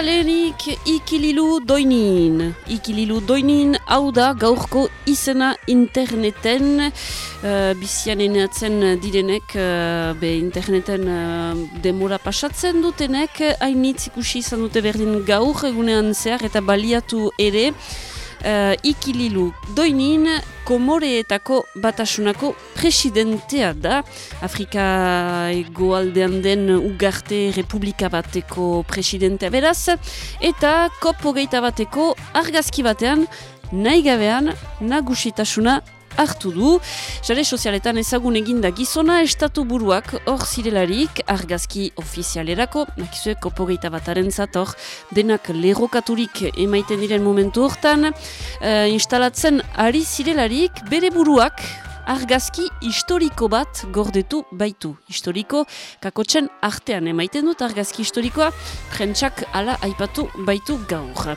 Lehenik ikililu doinin. Ikililu doinin hau da gaurko izena interneten uh, bizian eneatzen direnek uh, be interneten uh, demora pasatzen dutenek hainitz ikusi izan dute berdin gaur egunean zehar eta baliatu ere uh, ikililu. Doinin komoreetako batasunako presidentea da. Afrika egoaldean den ugarte republika bateko presidentea beraz. Eta kopo geita bateko argazki batean nahi gabean nagusitasuna hartu du. Jare sozialetan ezagun eginda gizona estatu buruak hor zirelarik argazki ofizialerako, nakizue kopogeita bataren zator, denak lerokaturik emaiten diren momentu hortan, uh, instalatzen ari zirelarik bere buruak argazki historiko bat gordetu baitu. Historiko kakotzen artean emaiten dut argazki historikoa, prentsak ala aipatu baitu gaur.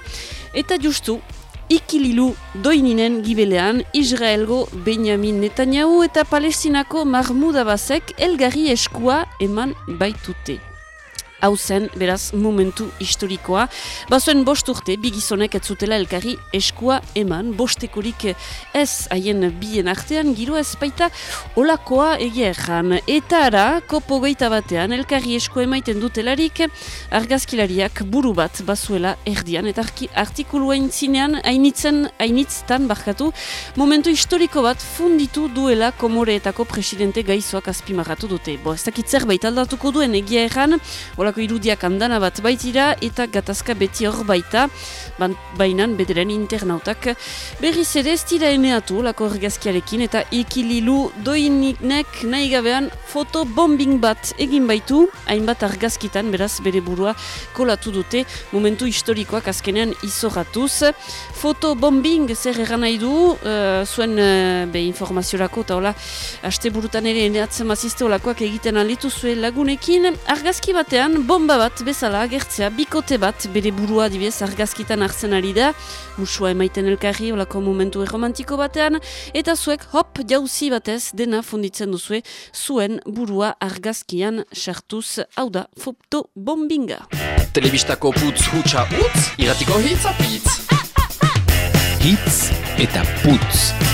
Eta justu, Ikililu doininen gibelean Israelgo Benjamin Netanyahu eta Palestinako Mahmoud Abbasek elgarri eskua eman baitute hau zen, beraz, momentu historikoa. Bazuen bost urte, bigizonek ez zutela elkarri eskua eman, bostekorik ez haien bien artean, giro ez baita olakoa egieran. Eta ara, kopo geita batean, elkarri eskua emaiten dutelarik, argazkilariak buru bat bazuela erdian, eta artikulua intzinean, hainitzen, hainitztan barkatu, momentu historiko bat funditu duela komoreetako presidente gaizoak azpimarratu dute. Bo, ez dakit zerbait aldatuko duen egia erran, Olako irudiak andana bat baitira eta gatazka beti hor baita, bainan bederen internautak. Berriz ere ez dira eneatu lako ergazkiarekin eta ikililu doiniknek nahi gabean fotobombing bat egin baitu, hainbat argazkitan beraz bere burua kolatu dute momentu historikoak azkenean izoratuz. Fotobombing zer eran nahi du, uh, zuen uh, be informaziorako eta hola, haste burutan ere eneatzen mazizte olakoak egiten alitu zuen lagunekin, argazki batean bomba bat bezala agertzea, bikote bat bere burua dibez argazkitan hartzen ari da, musua emaiten elkarri olako momentu erromantiko batean, eta zuek hop jauzi batez dena funditzen duzue zuen burua argazkian sartuz, hau da, foto bombinga. Telebistako putz hutsa utz, iratiko hitz apitz. Hitz eta putz.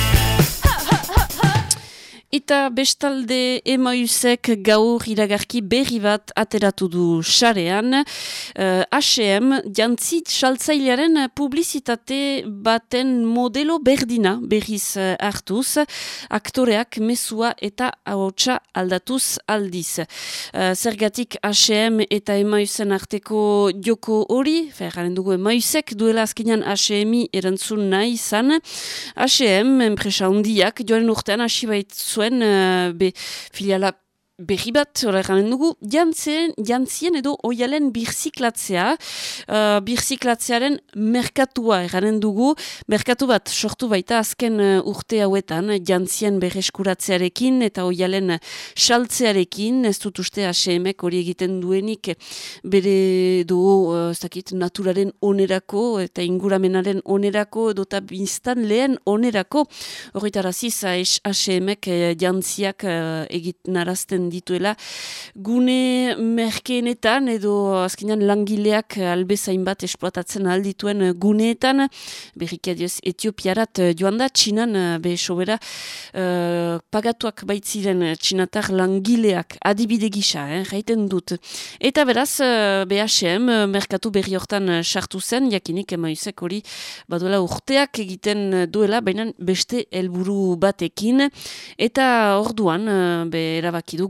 Eta bestalde emausek gaur iragarki berri bat ateratu du xarean. Uh, H&M jantzit saltzailearen publizitate baten modelo berdina berriz uh, hartuz. Aktoreak mesua eta ahotsa aldatuz aldiz. Uh, zergatik H&M eta emausen arteko joko hori, ferraren dugu emausek duela azkenean H&M erantzun nahi izan. H&M enpresa hundiak joaren urtean hasi baitzu zuen uh, be, filiala berri bat, hori garen dugu, jantzien, jantzien edo oialen birziklatzea, uh, birziklatzearen merkatua eranen dugu, merkatu bat sortu baita azken uh, urte hauetan, jantzien berreskuratzearekin eta oialen saltzearekin, ez dut uste HM-ek hori egiten duenik bere du, uh, ez dakit, naturaren onerako eta inguramenaren onerako edo eta biztan lehen onerako, hori taraziz HM-ek jantziak uh, egiten dituela. Gune merkeenetan edo azkenean langileak albezain bat esploatatzen aldituen guneetan berrik adioz Etiopiarat joan da Txinan be sobera uh, pagatuak baitziren Txinatar langileak adibide gisa, eh, raiten dut. Eta beraz uh, BHM merkatu berri hortan sartu zen jakinik emaizek hori baduela urteak egiten duela baina beste helburu batekin. Eta orduan be erabakidu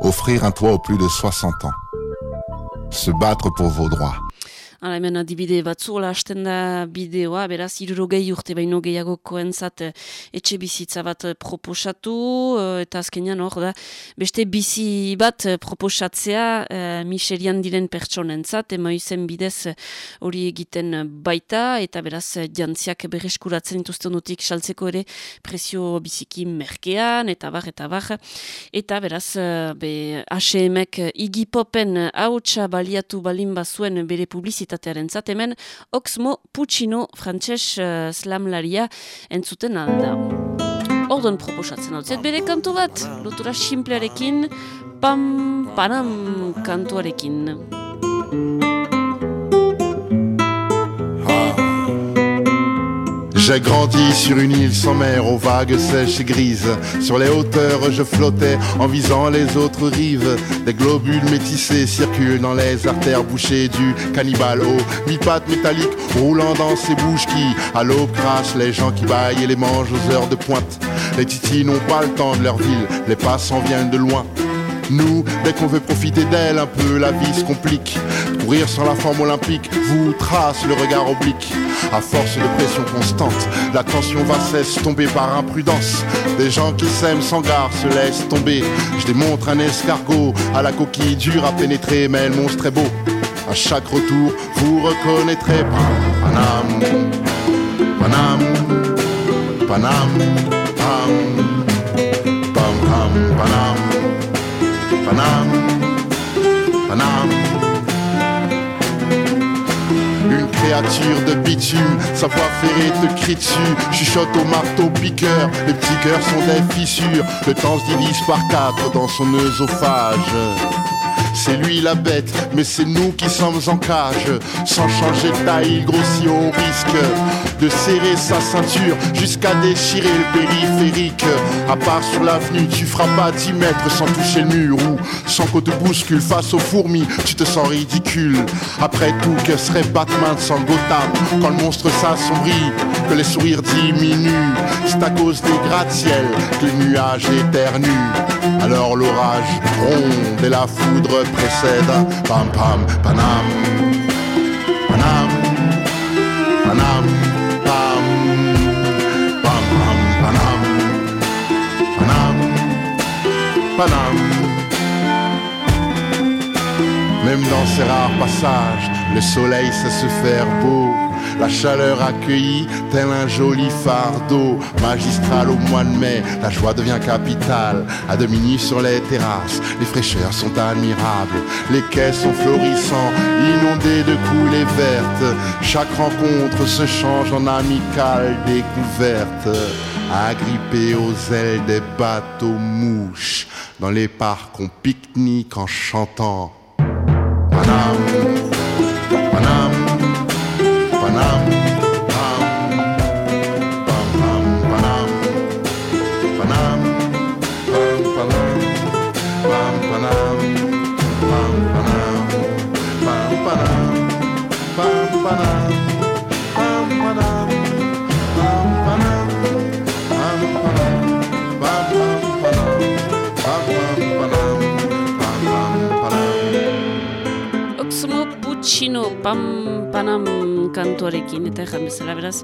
offrir un toit aux plus de 60 ans, se battre pour vos droits. Hala hemen adibide batzu, hola hasten da bideoa, beraz, irurogei urte baino gehiago koentzat eh, etxe bizitza bat eh, proposatu, eh, eta azkenean hor da, beste bizi bat proposatzea eh, miserian diren pertsonentzat, ema izen bidez hori egiten baita, eta beraz, jantziak berreskuratzen dituzten dutik saltzeko ere prezio biziki merkean, eta bar, eta bar, eta beraz, be, HM-ek igipopen hautsa baliatu balin bazuen bere publizitatearen zat, hemen Oxmo Puccino frantses uh, slamlaria entzuten alda. Ordon proposatzen hau, zet bere kantu bat, lotura simplearekin, pam, panam kantuarekin. J'ai grandi sur une île sans mer, aux vagues sèches et grises. Sur les hauteurs, je flottais en visant les autres rives. Des globules métissés circulent dans les artères bouchées du cannibale au mi-pattes métalliques roulant dans ces bouches qui, à l'eau, crachent les gens qui baillent et les mangent aux heures de pointe. Les titis n'ont pas le temps de leur ville, les passants viennent de loin. Nous, dès qu'on veut profiter d'elle un peu, la vie se complique. Courir sans la forme olympique vous trace le regard oblique. À force de pression constante, la tension va s'estomper par imprudence. Des gens qui s'aiment sans gare se laissent tomber. Je démontre un escargot à la coquille dure à pénétrer, mais le monstre est beau. À chaque retour, vous reconnaîtrez Panam, Panam, Panam, Pam, Pam, Panam. Panam, Panam. Une créature de bitume, sa voix ferrée te crie dessus. Chuchote au marteau piqueur, les petits cœurs sont des fissures. Le temps se divise par quatre dans son œsophage. C'est lui la bête, mais c'est nous qui sommes en cage. Sans changer de taille, il au risque de serrer sa ceinture jusqu'à déchirer le périphérique. À part sur l'avenue, tu feras pas 10 mètres sans toucher le mur ou sans qu'on te bouscule face aux fourmis, tu te sens ridicule. Après tout, que serait Batman sans Gotham quand le monstre s'assombrit, que les sourires diminuent? C'est à cause des gratte-ciel que les nuages éternuent. Alors l'orage gronde et la foudre précède. Pam pam, panam, panam, panam, pam, panam. Même dans ces rares passages, le soleil sait se faire beau. La chaleur accueillie, tel un joli fardeau magistral au mois de mai. La joie devient capitale, à demi nu sur les terrasses. Les fraîcheurs sont admirables, les quais sont florissants, inondés de coulées vertes. Chaque rencontre se change en amicale découverte. Agrippés aux ailes des bateaux mouches, dans les parcs on pique-nique en chantant. Chino Pam Panam. Oxmoon kantuarekin, eta erran bezala beraz,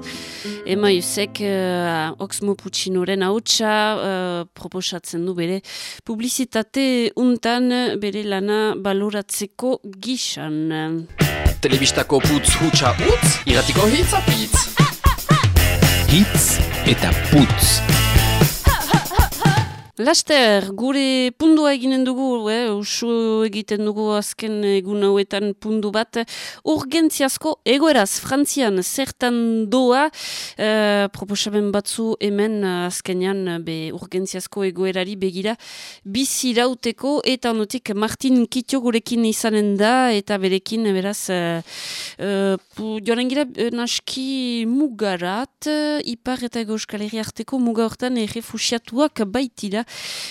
Ema Jusek uh, eh, Oxmo Puccinoren hautsa uh, eh, proposatzen du bere publizitate untan bere lana baloratzeko gixan Telebistako putz hutsa utz, iratiko hitz apitz. Hitz eta putz. Laster, gure pundua eginen dugu, eh, usu egiten dugu azken egun hauetan pundu bat, urgentziazko egoeraz, frantzian zertan doa, eh, proposamen batzu hemen azkenean be urgentziazko egoerari begira bizi rauteko, eta onotik Martin Kitio gurekin izanen da, eta berekin, beraz, eh, eh, joanen gira eh, naski mugarat, eh, ipar eta euskal herri arteko muga hortan errefusiatuak baitira,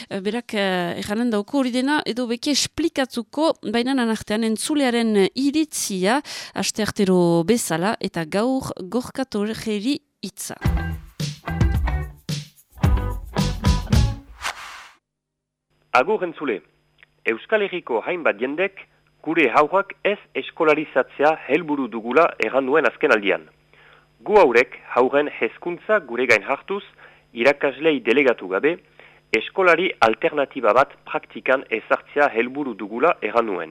Eh, berak erranen dauko hori dena, edo beki esplikatzuko, baina nanartean entzulearen iritzia, aste artero bezala, eta gaur gorkatorgeri hitza. Agur entzule, Euskal Herriko hainbat jendek gure haurak ez eskolarizatzea helburu dugula erran duen azken aldian. Gu haurek hauren hezkuntza gure gain hartuz, irakaslei delegatu gabe, eskolari alternatiba bat praktikan ezartzea helburu dugula erran nuen.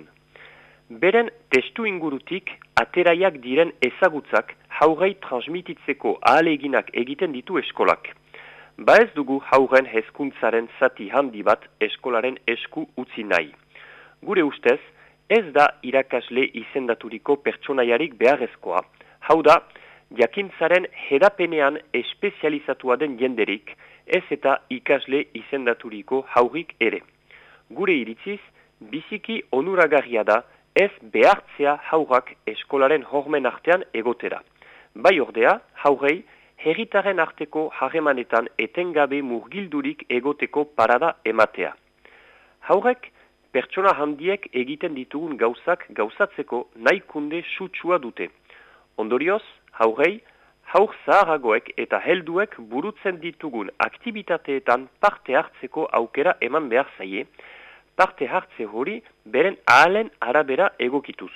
Beren testu ingurutik ateraiak diren ezagutzak haurei transmititzeko ahaleginak egiten ditu eskolak. Ba ez dugu hauren hezkuntzaren zati handi bat eskolaren esku utzi nahi. Gure ustez, ez da irakasle izendaturiko pertsonaiarik beharrezkoa. Hau da, jakintzaren hedapenean espezializatua den jenderik, ez eta ikasle izendaturiko haurik ere. Gure iritziz, biziki onuragarria da ez behartzea haurak eskolaren hormen artean egotera. Bai ordea, haurei, herritaren arteko harremanetan etengabe murgildurik egoteko parada ematea. Haurek, pertsona handiek egiten ditugun gauzak gauzatzeko naikunde sutsua dute. Ondorioz, haurei, haur zaharagoek eta helduek burutzen ditugun aktivitateetan parte hartzeko aukera eman behar zaie, parte hartze hori beren ahalen arabera egokituz.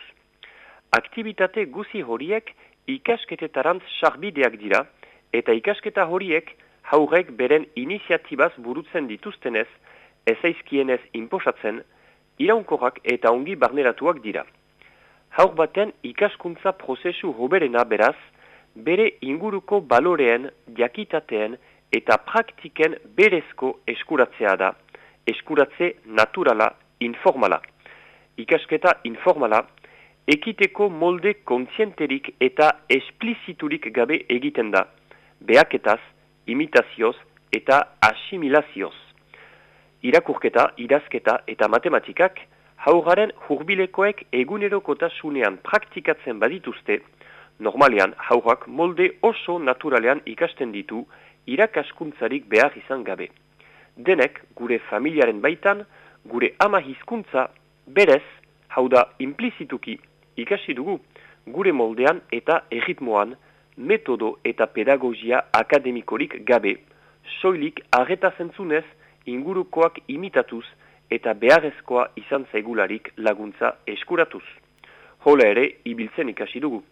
Aktivitate guzi horiek ikasketetarantz sarbideak dira, eta ikasketa horiek haurek beren iniziatibaz burutzen dituztenez, ez aizkienez inposatzen, iraunkorrak eta ongi barneratuak dira. Haur baten ikaskuntza prozesu hoberena beraz, bere inguruko baloreen, jakitateen eta praktiken berezko eskuratzea da, eskuratze naturala, informala. Ikasketa informala, ekiteko molde kontzienterik eta espliziturik gabe egiten da, beaketaz, imitazioz eta asimilazioz. Irakurketa, idazketa eta matematikak, hauraren hurbilekoek egunerokotasunean praktikatzen badituzte, normalean haurak molde oso naturalean ikasten ditu irakaskuntzarik behar izan gabe. Denek, gure familiaren baitan, gure ama hizkuntza berez, hau da implizituki ikasi dugu, gure moldean eta erritmoan, metodo eta pedagogia akademikorik gabe, soilik arreta zentzunez ingurukoak imitatuz eta beharrezkoa izan zaigularik laguntza eskuratuz. Hola ere ibiltzen ikasi dugu.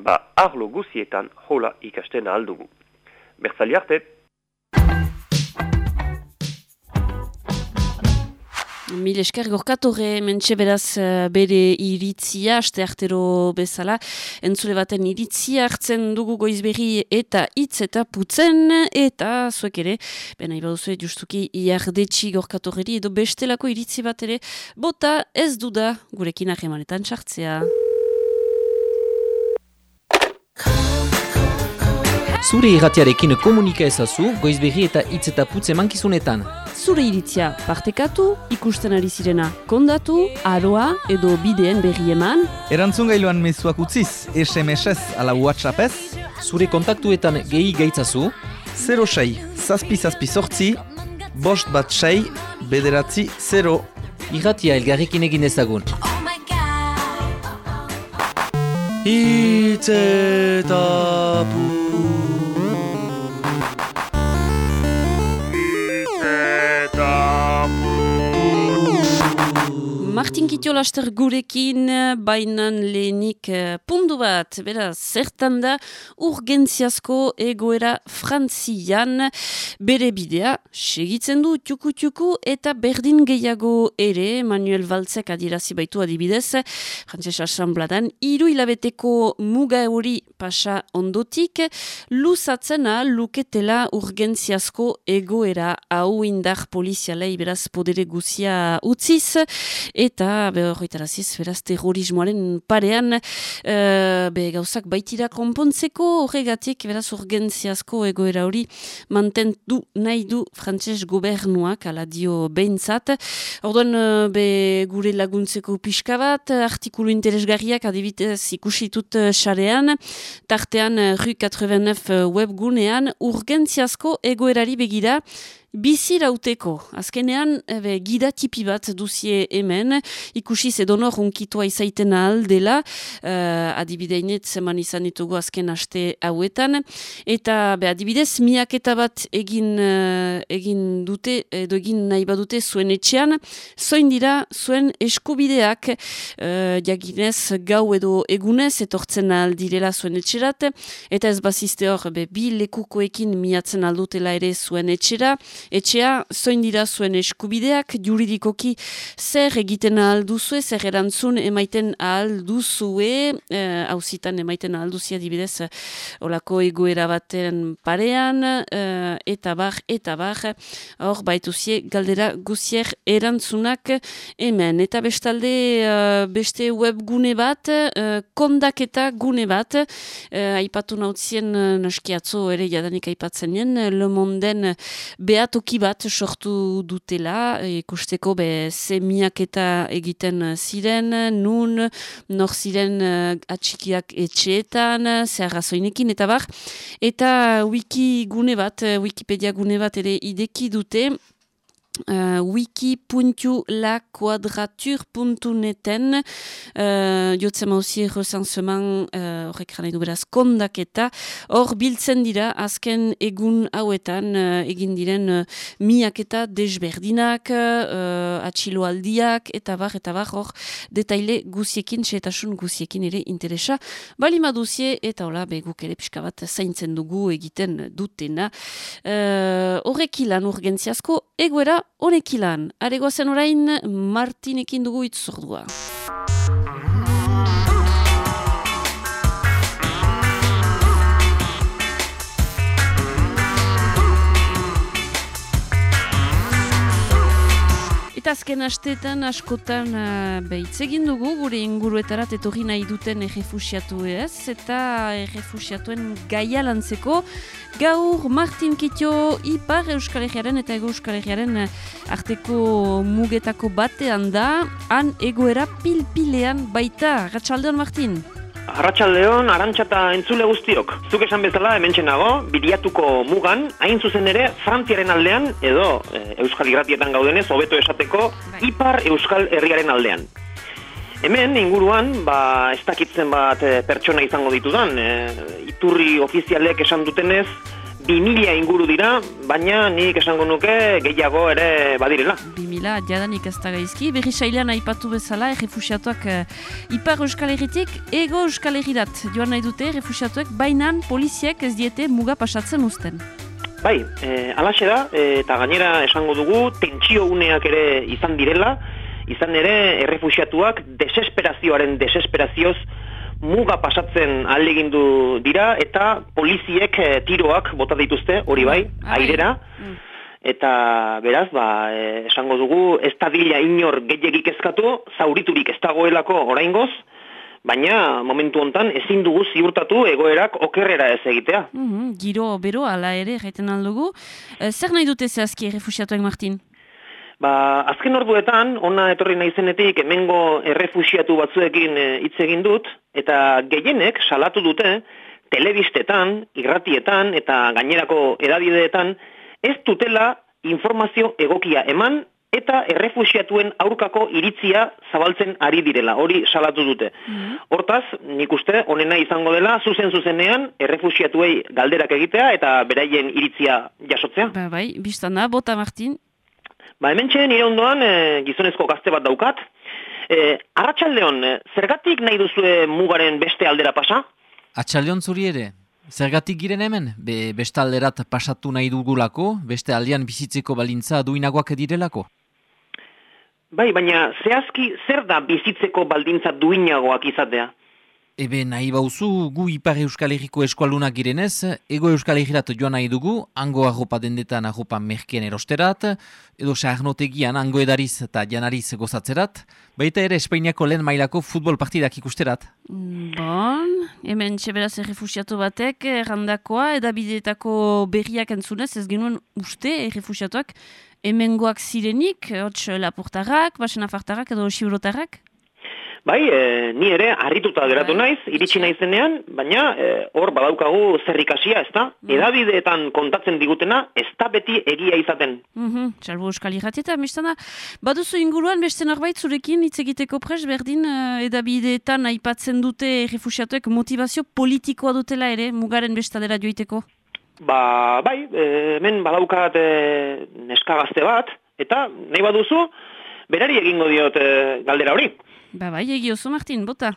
Ba, arlo guzietan hola ikasten aldugu. Bertzali arte! Mil esker gorkatore mentxe beraz eh, bere iritzia, aste artero bezala, entzule baten iritzia hartzen dugu goizberri eta hitz eta putzen, eta zuek ere, bena ibaduzue justuki iardetxi gorkatoreri edo bestelako iritzi bat ere, bota ez duda gurekin ahemanetan txartzea. Zure irratiarekin komunika ezazu, goizberri eta hitz eta putze mankizunetan. Zure iritzia partekatu, ikusten ari zirena kondatu, aroa edo bideen berri eman, Erantzun gailuan mezuak utziz, SMS-ez ala WhatsApp-ez, Zure kontaktuetan gehi gaitzazu, 06 zazpi zazpi sortzi, bost bat sei, bederatzi 0. irratia elgarrekin egin ezagun. Hitz eta Martin Kitio laster gurekin, bainan lehenik eh, pundu bat, bera, zertan da urgentziazko egoera frantzian. Bere bidea, segitzen du txuku-txuku eta berdin gehiago ere, Manuel Valtzek adirazi baitu adibidez, Frantses Asambladan, iru hilabeteko muga hori pasa ondotik, luzatzena luketela urgentziazko egoera. Hau indar polizialei beraz podere guzia utziz, eta be horretaraziz beraz terrorismoaren parean uh, be gauzak baitira konpontzeko horregatik beraz urgentziazko egoera hori mantendu nahi du frantses gobernuak ala dio behintzat. Orduan uh, be gure laguntzeko pixka bat artikulu interesgarriak adibidez ikusitut uh, sarean. Tartean Rue 89 webgunean urgentziazko egoerari begira bizi rauteko. Azkenean, ebe, gida tipi bat duzie hemen, ikusi zedonor unkitua izaiten ahal dela, uh, adibideinet zeman izan ditugu azken aste hauetan, eta be, adibidez, miaketa bat egin, uh, egin dute, edo egin nahi badute zuen etxean, zoin dira zuen eskubideak, uh, jaginez gau edo egunez, etortzen ahal direla zuen etxerat, eta ez bazizte hor, be, bi lekukoekin miatzen aldutela ere zuen etxera, etxea zoin dira zuen eskubideak, juridikoki zer egiten alduzue, zer erantzun emaiten alduzue, hauzitan eh, emaiten alduzia dibidez, olako egoera baten parean, eh, eta bar, eta bar, hor baituzie galdera guzier erantzunak hemen. Eta bestalde eh, beste webgune bat, eh, kondaketa gune bat, eh, aipatu nautzien uh, naskiatzo ere jadanik aipatzen nien, Le Monden behatoki bat sortu dutela, ikusteko be zemiak eta egiten ziren, nun, nor ziren uh, atxikiak etxeetan, zer razoinekin, eta bar, eta wiki gune bat, wikipedia gune bat ere ideki dute, Uh, wiki.laquadrature.neten uh, jotzen mauzi recenseman horrek uh, beraz kondaketa hor biltzen dira azken egun hauetan uh, egin diren uh, miaketa desberdinak uh, atxiloaldiak eta bar eta bar. Hor detaile guziekin txetasun guziekin ere interesa. Balima duzie eta hola beguk ere pixka zaintzen dugu egiten dutena. Uh, horrek ilan urgentziazko egoera honekilan. Aregoazen orain, Martinekin dugu itzordua. Eta azken asteetan askotan uh, behitz egin dugu gure inguruetarat etorri nahi duten errefusiatu ez eta errefusiatuen gaia lantzeko gaur Martin Kitio ipar Euskal Herriaren eta ego Euskal Herriaren eh, arteko mugetako batean da han egoera pilpilean baita. Ratxaldeon Martin? Arratxaldeon, arantxata entzule guztiok. Zuk esan bezala, hemen txenago, bidiatuko mugan, hain zuzen ere, frantziaren aldean, edo e, Euskal Irratietan gaudenez, hobeto esateko, bai. ipar Euskal Herriaren aldean. Hemen, inguruan, ba, ez dakitzen bat e, pertsona izango ditudan, e, iturri ofizialek esan dutenez, bi mila inguru dira, baina nik esango nuke gehiago ere badirela. Bi mila, jadanik ez da gaizki, berri sailean aipatu bezala, refusiatuak uh, ipar euskal herritik, ego euskal herrirat joan nahi dute, refusiatuak bainan poliziek ez diete muga pasatzen uzten. Bai, e, alaxe da, e, eta gainera esango dugu, tentsio uneak ere izan direla, izan ere, errefusiatuak desesperazioaren desesperazioz muga pasatzen alegindu dira eta poliziek eh, tiroak bota dituzte, hori bai, mm, airera. Mm. Eta beraz, ba, eh, esango dugu, ez da dila inor gehiagik ezkatu, zauriturik ez dagoelako oraingoz, baina momentu hontan ezin dugu ziurtatu egoerak okerrera ez egitea. Mm giro, bero, ala ere, jaiten aldugu. E, zer nahi dute zehazki refusiatuak, Martin? Ba, azken orduetan, ona etorri nahi zenetik, emengo errefusiatu batzuekin eh, hitz egin dut, eta gehienek salatu dute, telebistetan, irratietan eta gainerako edabideetan, ez dutela informazio egokia eman, eta errefusiatuen aurkako iritzia zabaltzen ari direla, hori salatu dute. Mm Hortaz, nik uste, onena izango dela, zuzen zuzenean, errefusiatuei galderak egitea eta beraien iritzia jasotzea. Ba, bai, biztana, bota Martin. Ba, hemen txen, nire ondoan, e, gizonezko gazte bat daukat. E, Arratxaldeon, e, zergatik nahi duzue mugaren beste aldera pasa? Atxaldeon zuri ere, zergatik giren hemen? Be, beste alderat pasatu nahi dugulako, beste aldean bizitzeko balintza duinagoak direlako? Bai, baina zehazki zer da bizitzeko baldintza duinagoak izatea? Ebe nahi bauzu gu ipar euskal herriko eskualunak girenez, ego euskal herrirat joan nahi dugu, ango arropa dendetan arropa merkien erosterat, edo saharnotegian ango edariz eta janariz gozatzerat, baita ere Espainiako lehen mailako futbol partidak ikusterat. Bon, hemen txeberaz errefusiatu batek, errandakoa, edabideetako berriak entzunez, ez genuen uste errefusiatuak, hemengoak zirenik, hotx lapurtarrak, basen afartarrak edo siurotarrak? Bai, e, ni ere harrituta geratu Bai. naiz, iritsi naizenean, baina e, hor badaukagu zerrikasia, ez da? Mm. Edabideetan kontatzen digutena, ez da beti egia izaten. Mhm, Salbo Euskal Irratieta, bestana, baduzu inguruan beste norbait zurekin hitz egiteko pres berdin uh, edabideetan aipatzen dute refusiatuek motivazio politikoa dutela ere, mugaren bestadera joiteko. Ba, bai, hemen badaukat e, neska gazte bat, eta nahi baduzu, berari egingo diot e, galdera hori. Ba bai, egiozu Martin, bota.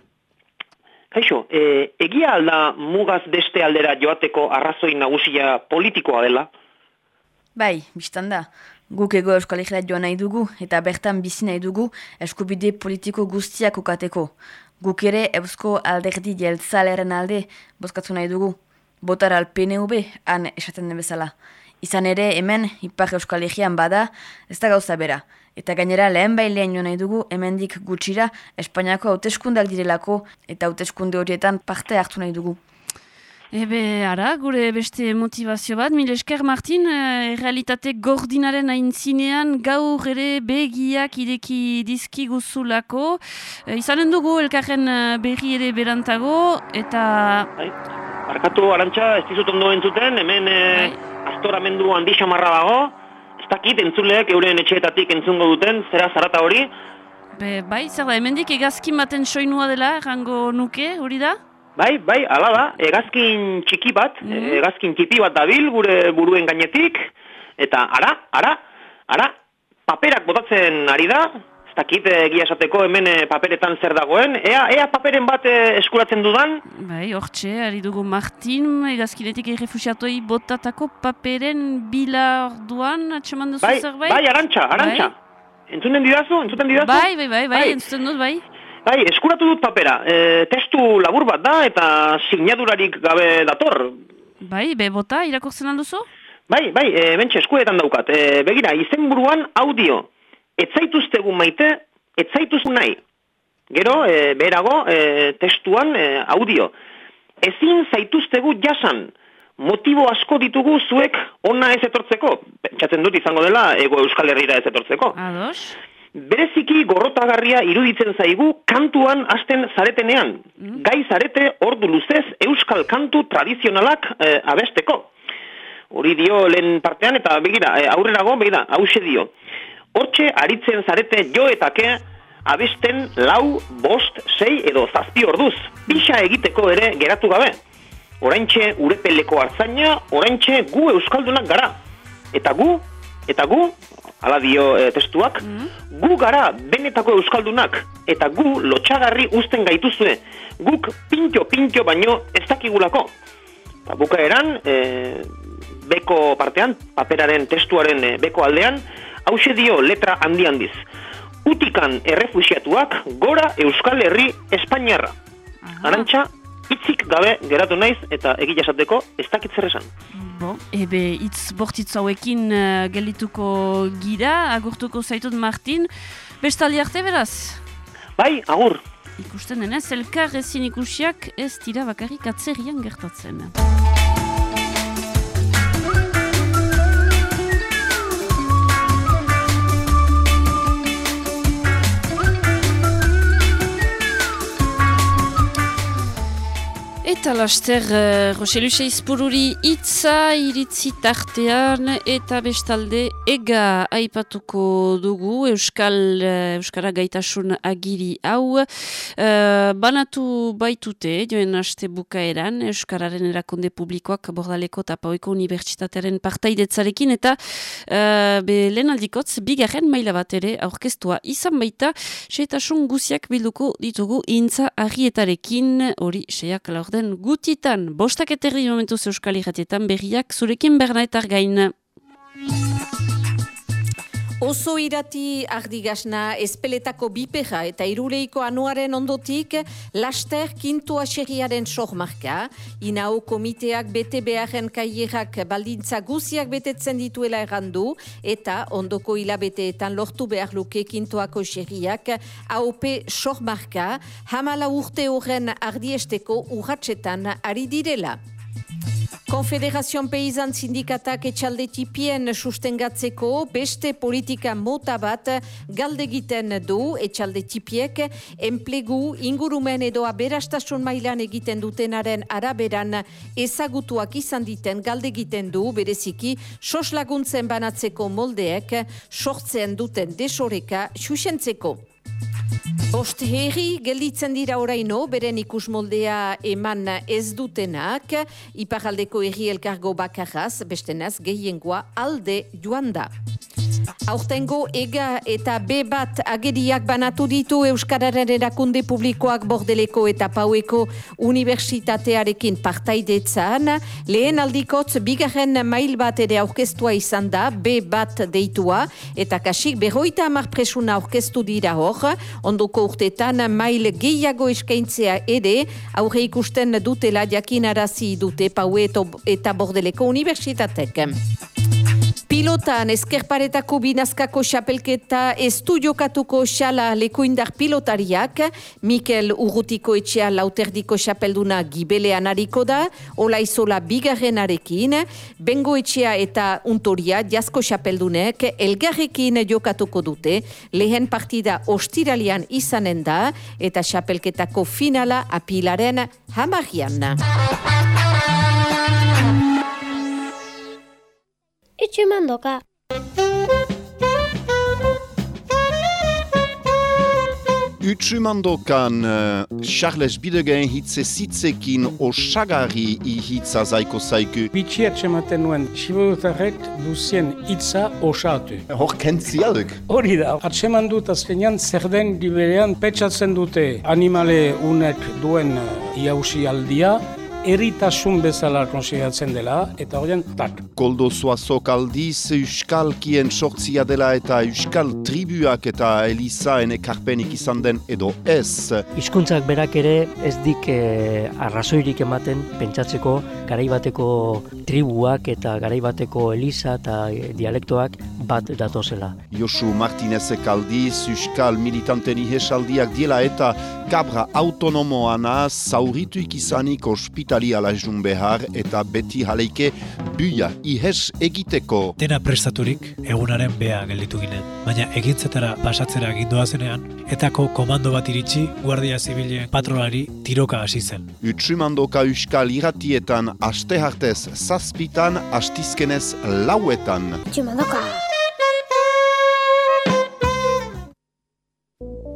Kaixo, e, egia alda mugaz beste aldera joateko arrazoi nagusia politikoa dela? Bai, biztan da. Guk ego euskal egirat joan nahi dugu eta bertan bizi nahi dugu eskubide politiko guztiak ukateko. Guk ere eusko alderdi jeltzaleren alde bozkatu nahi dugu. Botar al PNV han esaten den bezala. Izan ere hemen ipar euskal egian bada ez da gauza bera. Eta gainera lehen bailean joan nahi dugu hemendik gutxira Espainiako hauteskundak direlako eta hauteskunde horietan parte hartu nahi dugu. Ebe, ara, gure beste motivazio bat, mil esker Martin, eh, realitate gordinaren aintzinean gaur ere begiak ideki dizkiguzulako. Eh, izanen dugu elkarren eh, berri ere berantago, eta Bai. Barkatu, arantxa, ez dizut ondo entzuten, hemen e, Bai. astoramendu handi xamarra dago, dakit entzuleek euren etxeetatik entzungo duten, zera zarata hori, be, bai, zer da, hemendik egazkin baten soinua dela, errango nuke, hori da? Bai, bai, ala da, hegazkin txiki bat, Mhm. hegazkin tipi bat dabil gure buruen gainetik, eta ara, ara, ara, paperak botatzen ari da, ez dakit eh, egia esateko hemen eh, paperetan zer dagoen, ea, ea paperen bat eh, eskuratzen dudan, Bai, hortxe, ari dugu Martin, egazkinetik errefusiatoi botatako paperen bila orduan, atxeman duzu bai, zerbait? bai, arantxa, arantxa, entzuten didazu, entzuten didazu? Bai, bai, bai, bai, Bai. entzuten dut, bai. Bai, eskuratu dut papera, e, testu labur bat da, eta sinadurarik gabe dator, Bai, be, bota, irakurtzen alduzu? Bai, bai, e, bentsa eskuetan daukat. E, begira, izenburuan audio. Ez zaituztegu maite, ez zaituzku nahi. Gero, e, berago, e, testuan e, audio. Ezin zaituztegu jasan. Motibo asko ditugu zuek ona ez etortzeko. Pentsatzen dut izango dela ego Euskal Herrira ez etortzeko. Ados? Bereziki gorrotagarria iruditzen zaigu kantuan hasten zaretenean. Gai zarete ordu luzez euskal kantu tradizionalak eh, abesteko. Hori dio lehen partean eta begira, eh, aurrerago, begira, hause dio. Hortxe aritzen zarete joetake abesten lau, bost, sei edo zazpi orduz. Bisa egiteko ere geratu gabe. Oraintxe urepeleko hartzaina, oraintxe gu euskaldunak gara. Eta gu, eta gu, ala dio eh, testuak, gu gara benetako euskaldunak, eta gu lotxagarri uzten gaituzue, guk pintxo-pintxo baino ez dakigulako. Eta bukaeran, e, beko partean, paperaren testuaren e, beko aldean, hause dio letra handi handiz. Utikan errefusiatuak gora Euskal Herri Espainiarra. Arantxa, hitzik gabe geratu naiz eta egia esateko ez dakit zer esan. Bo, ebe, itz bortitz hauekin uh, gelituko gira, agurtuko zaitut Martin. Bestaldi arte beraz, Bai, agur. ikusten denez, elkar ezin ikusiak ez dira bakarrik atzerian gertatzen. Eta laster, uh, Roxeluxe izpururi itza iritzi tartean eta bestalde ega aipatuko dugu Euskal uh, Euskara gaitasun agiri hau. Uh, banatu baitute joen aste bukaeran Euskararen erakonde publikoak bordaleko eta paueko unibertsitatearen partaidetzarekin eta uh, be lehen aldikotz bigarren maila bat ere aurkeztua. Izan baita seitasun guziak bilduko ditugu intza agietarekin hori seiak laur gutitan. Bostak eterri momentuz euskal irratietan berriak zurekin bernaetar gain. Oso irati ardigasna espeletako bipeja eta iruleiko anuaren ondotik laster kintu aseriaren sohmarka, inao komiteak bete beharren kaierak baldintza guziak betetzen dituela errandu eta ondoko hilabeteetan lortu behar luke kintuako xerriak AOP sohmarka hamala urte horren ardiesteko urratsetan ari direla. Konfederazioan Peizan Sindikatak etxalde tipien sustengatzeko beste politika mota bat galdegiten du etxalde tipiek enplegu ingurumen edo aberastasun mailan egiten dutenaren araberan ezagutuak izan diten galdegiten du bereziki sos laguntzen banatzeko moldeek sortzen duten desoreka xuxentzeko. Bost herri gelditzen dira oraino, beren ikus moldea eman ez dutenak, iparaldeko herri elkargo bakarraz, bestenaz gehiengoa alde joan da. Aurtengo ega eta B bat ageriak banatu ditu Euskararen erakunde publikoak bordeleko eta paueko universitatearekin partaidetzan. Lehen aldikotz bigarren mail bat ere aurkeztua izan da, B bat deitua, eta kasik berroita amar presuna aurkeztu dira hor, ondoko urtetan mail gehiago eskaintzea ere, aurre ikusten dutela jakinarazi dute paueto eta bordeleko universitatek. Pilotan eskerparetako binazkako xapelketa estu jokatuko xala lekuindar pilotariak, Mikel Urrutiko etxea lauterdiko xapelduna gibelean hariko da, ola izola bigarrenarekin, bengo etxea eta untoria jasko xapeldunek elgarrekin jokatuko dute, lehen partida ostiralian izanen da, eta xapelketako finala apilaren hamarian. Itxumandoka. Utsumandokan uh, Charles Bidegen hitze zitzekin osagari i hitza zaiko zaiku. Bitxiat ematen nuen, sibodutarrek duzien hitza osatu. Hor kentzi alduk? Hori da, atseman dut azkenean zer den diberean petxatzen dute animale unek duen uh, iausi aldia, eritasun bezala konsigatzen dela, eta horien, tak. Koldo zoazok aldiz, Euskalkien sortzia dela eta Euskal tribuak eta Elizaen ekarpenik izan den edo ez. Hizkuntzak berak ere ez dik eh, arrazoirik ematen pentsatzeko garaibateko tribuak eta garaibateko Eliza eta eh, dialektoak bat datozela. Josu Martinezek aldiz, Euskal militanten ihesaldiak diela eta kabra autonomoana zaurituik izanik ospitali alaizun behar eta beti jaleike buia ihes egiteko. Dena prestaturik egunaren bea gelditu ginen, baina egintzetara pasatzera gindoazenean, etako komando bat iritsi Guardia Zibilen patrolari tiroka hasi zen. Utsumandoka Euskal iratietan aste hartez zazpitan, astizkenez lauetan. Itxumandoka.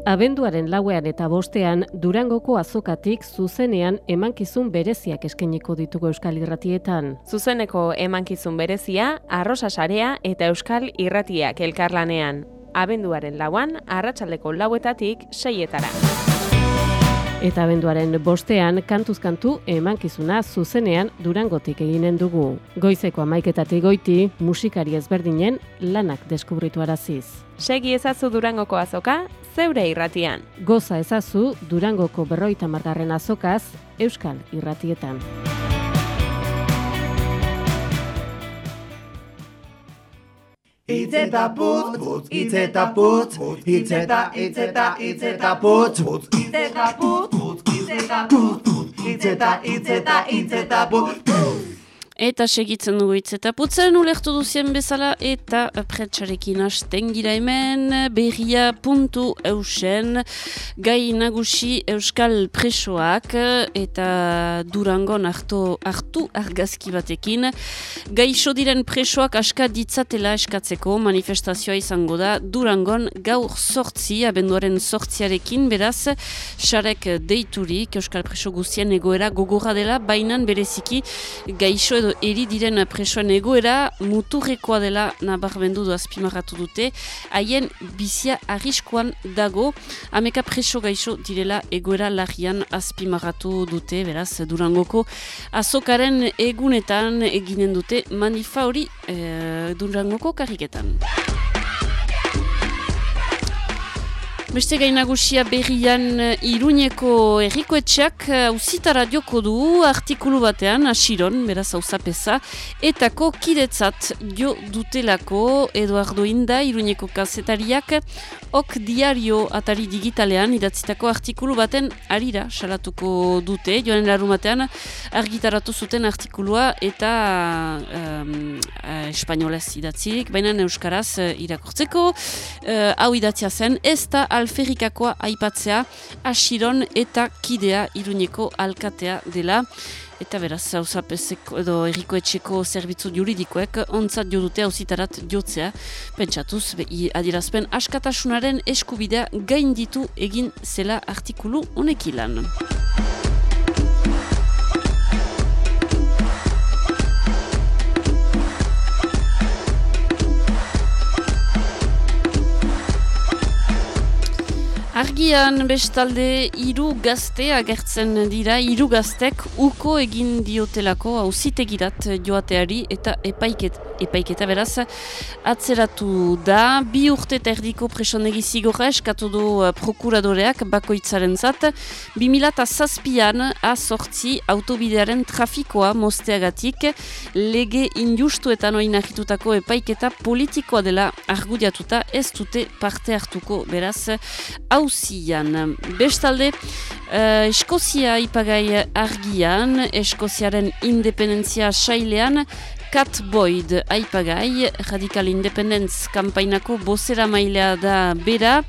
Abenduaren lauean eta bostean Durangoko azokatik zuzenean emankizun bereziak eskainiko ditugu Euskal Irratietan. Zuzeneko emankizun berezia, arrosa sarea eta Euskal Irratiak elkarlanean. Abenduaren lauan, arratsaldeko lauetatik seietara. Eta abenduaren bostean, kantuzkantu emankizuna zuzenean Durangotik eginen dugu. Goizeko amaiketatik goiti, musikari ezberdinen lanak deskubritu araziz. Segi ezazu Durangoko azoka, zeure irratian. Goza ezazu Durangoko berroita margarren azokaz, Euskal Irratietan. Itz eta putz, itz eta putz, itz eta, itz eta, itz eta putz, itz eta putz, itz eta putz, itz eta, itz eta, itz eta putz. Eta segitzen dugu hitz eta putzen, ulertu duzien bezala eta pretsarekin hasten gira hemen, berria puntu eusen, gai nagusi euskal presoak eta durangon hartu, hartu argazki batekin. Gai diren presoak aska ditzatela eskatzeko manifestazioa izango da durangon gaur sortzi, abenduaren sortziarekin, beraz, sarek deiturik euskal preso guztien egoera gogorra dela, bainan bereziki gaixo edo eri diren presoen egoera muturrekoa dela nabarbendu du azpimarratu dute, haien bizia arriskoan dago, ameka preso gaixo direla egoera larrian azpimarratu dute, beraz, durangoko azokaren egunetan eginen dute manifa hori e, durangoko karriketan. Beste gainagusia berrian eh, Iruñeko errikoetxeak ausitara joko du artikulu batean, asiron, beraz hauzapeza, etako kidetzat jo dutelako Eduardo Inda, Iruñeko kazetariak, ok diario atari digitalean idatzitako artikulu baten arira salatuko dute, joan larumatean argitaratu zuten artikulua eta um, espainolez idatzirik, baina euskaraz irakortzeko, uh, hau idatzia zen, ez da alferikakoa aipatzea asiron eta kidea iruñeko alkatea dela. Eta beraz, hauzapezeko edo errikoetxeko zerbitzu juridikoek ontzat jo dute hauzitarat jotzea. Pentsatuz, be, adirazpen askatasunaren eskubidea gainditu egin zela artikulu honekilan. Argian bestalde hiru gazte agertzen dira, hiru gaztek uko egin diotelako hauzitegirat joateari eta epaiket, epaiketa beraz atzeratu da. Bi urte erdiko presonegi zigorra eskatu du uh, prokuradoreak bakoitzaren zat. 2008an azortzi autobidearen trafikoa mosteagatik lege injustuetan oinahitutako epaiketa politikoa dela argudiatuta ez dute parte hartuko beraz hau hauzian. Bestalde, uh, Eskozia ipagai argian, Eskoziaren independentzia sailean, Kat Boyd aipagai, Radikal Independence kampainako bozera mailea da bera,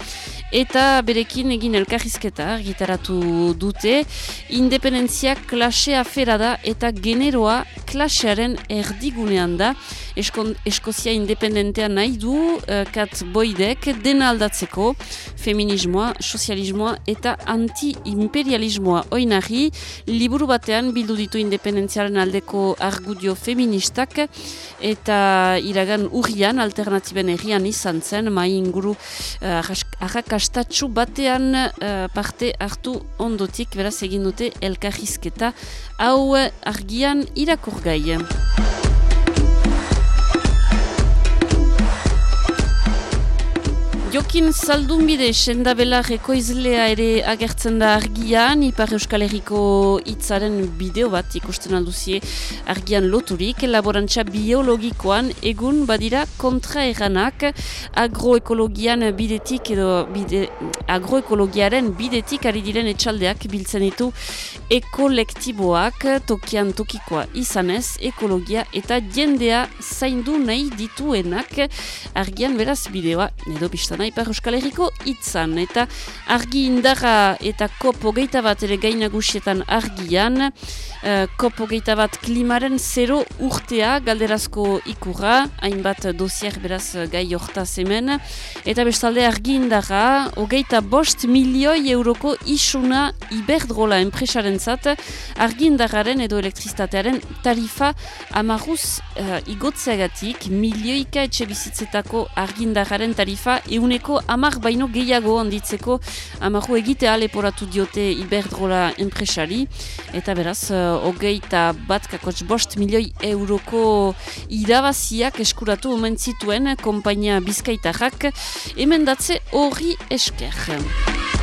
eta berekin egin elkarrizketa gitaratu dute, independentzia klase afera da eta generoa klasearen erdigunean da, Eskon, Eskozia independentea nahi du uh, Kat Boydek dena aldatzeko, feminismoa, sozialismoa eta anti-imperialismoa. Oinari, liburu batean bildu ditu independentziaren aldeko argudio feministak. Eta iragan urrian alternatiben errian izan zen, mai inguru uh, arrakastatxu batean uh, parte hartu ondotik, beraz egin dute elkarrizketa hau argian irakurgai. Jokin Zaldunbide sendabela rekoizlea ere agertzen da argian, Ipar Euskal Herriko hitzaren bideo bat ikusten alduzie argian loturik, laborantza biologikoan egun badira kontra eranak agroekologian bidetik edo bide, agroekologiaren bidetik ari diren etxaldeak biltzen ditu ekolektiboak. Tokian tokikoa izanez ekologia eta jendea zaindu nahi dituenak. Argian beraz bideoa edo biztan izan, Aipar Euskal Herriko itzan, eta argi indarra eta kopo geita bat ere gainagusietan argian, uh, kopo geita bat klimaren zero urtea galderazko ikurra, hainbat dosier beraz gai hortaz hemen, eta bestalde argi indarra, hogeita bost milioi euroko isuna iberdrola enpresaren zat, argi indarraren edo elektriztatearen tarifa amarruz uh, igotzeagatik, milioika etxe bizitzetako argi indarraren tarifa eun eguneko amak baino gehiago handitzeko. Amaru egitea leporatu diote iberdrola enpresari. Eta beraz, uh, hogeita bat kakotx bost milioi euroko irabaziak eskuratu omen zituen kompainia bizkaitarrak. Emendatze hori esker.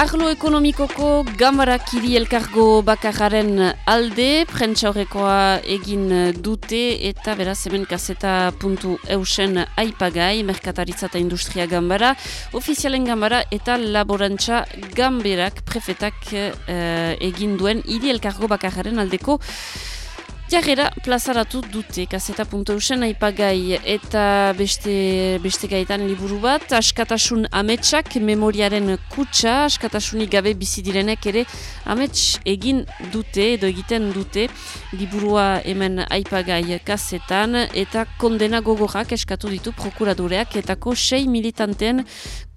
Arlo ekonomikoko gambarak kiri elkargo bakararen alde, prentsa egin dute eta beraz hemen kaseta puntu eusen aipagai, merkataritza eta industria gambara, ofizialen gambara eta laborantza gamberak prefetak uh, egin duen hiri elkargo bakararen aldeko Jarrera plazaratu dute, kaseta punto usen aipagai eta beste, beste gaitan liburu bat, askatasun ametsak, memoriaren kutsa, askatasunik gabe bizi direnek ere amets egin dute edo egiten dute liburua hemen aipagai kasetan eta kondena gogorrak eskatu ditu prokuradoreak etako sei militanteen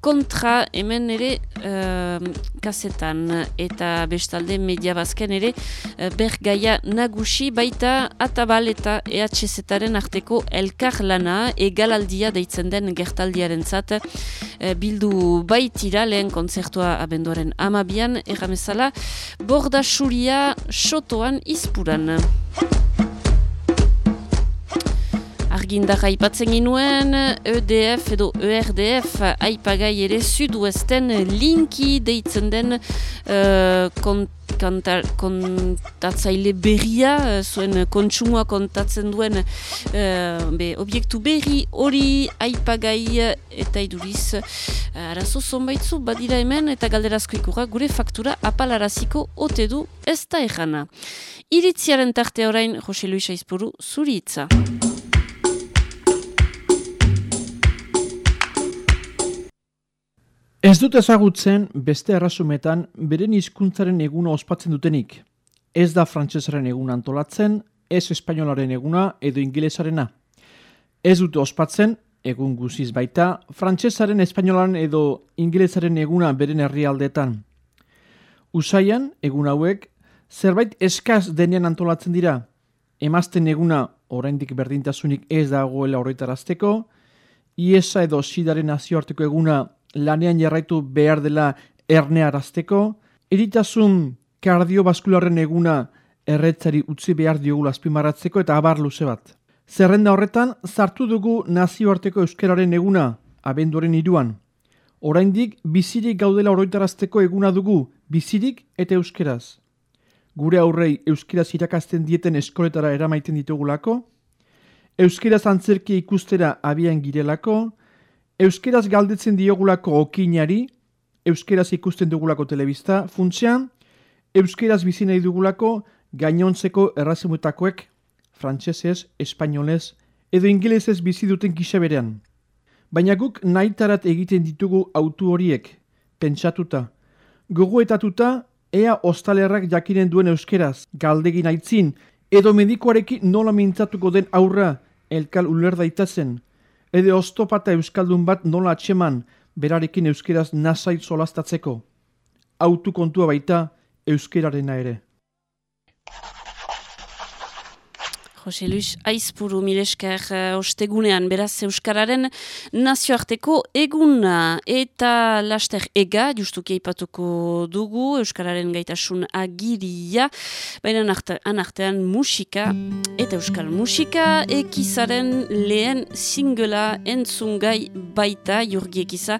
kontra hemen ere uh, kasetan. Eta bestalde media bazken ere uh, bergaia nagusi baita atabal eta EHZ-aren arteko elkar lana egalaldia deitzen den gertaldiaren zat uh, bildu baitira lehen konzertua abenduaren amabian erramezala borda suria sotoan izpuran argindar aipatzen ginuen, EDF edo ERDF aipagai ere Sud-Westen linki deitzen den uh, kontatzaile berria, uh, zuen kontsumoa kontatzen duen uh, be, obiektu berri hori aipagai eta iduriz uh, arazo zonbaitzu badira hemen eta galderazko ikura gure faktura apalaraziko ote du ez da ejana. Iritziaren tarte orain, Jose Luisa Izpuru, zuri itza. Ez dut ezagutzen beste errazumetan beren hizkuntzaren eguna ospatzen dutenik. Ez da frantsesaren eguna antolatzen, ez espainolaren eguna edo ingelesarena. Ez dute ospatzen, egun guziz baita, frantsesaren, espainolaren edo ingelesaren eguna beren herrialdetan. Usaian, egun hauek, zerbait eskaz denean antolatzen dira. Emazten eguna oraindik berdintasunik ez dagoela horretarazteko, iesa edo sidaren nazioarteko eguna lanean jarraitu behar dela ernearazteko, eritasun kardiobaskularren eguna erretzari utzi behar diogu azpimarratzeko eta abar luze bat. Zerrenda horretan, zartu dugu nazioarteko euskararen eguna, abenduaren iruan. Oraindik bizirik gaudela oroitarazteko eguna dugu, bizirik eta euskeraz. Gure aurrei euskeraz irakazten dieten eskoletara eramaiten ditugulako, euskeraz antzerki ikustera abian girelako, Euskeraz galdetzen diogulako okinari, euskeraz ikusten dugulako telebista, funtzean, euskeraz bizi nahi dugulako gainontzeko errazimutakoek, frantsesez, espainolez, edo ingelesez bizi duten gisa berean. Baina guk nahitarat egiten ditugu autu horiek, pentsatuta. Gogoetatuta, ea ostalerrak jakinen duen euskeraz, galdegin aitzin, edo medikoarekin nola mintzatuko den aurra, elkal uler daitazen, edo oztopata euskaldun bat nola atxeman berarekin euskeraz nazait solastatzeko. Autu kontua baita euskerarena ere. Jose Luis Aizpuru Milesker uh, ostegunean. Beraz Euskararen nazioarteko eguna. Eta laster ega justuki aipatuko dugu Euskararen gaitasun agiria. Baina anartean musika eta Euskal musika ekizaren lehen singela entzungai baita jurgi ekiza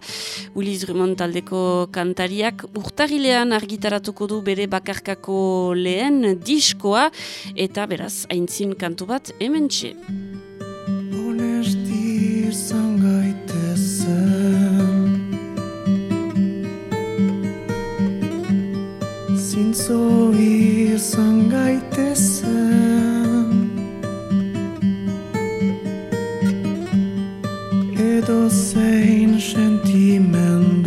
Drummond taldeko kantariak. Urtarilean argitaratuko du bere bakarkako lehen diskoa. Eta beraz aintzin kantariak kantu bat hemen txe. Honesti izan gaitezen Zintzo izan gaitezen Edo zein sentimenduk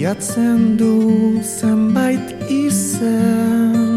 Iatzen du zenbait izen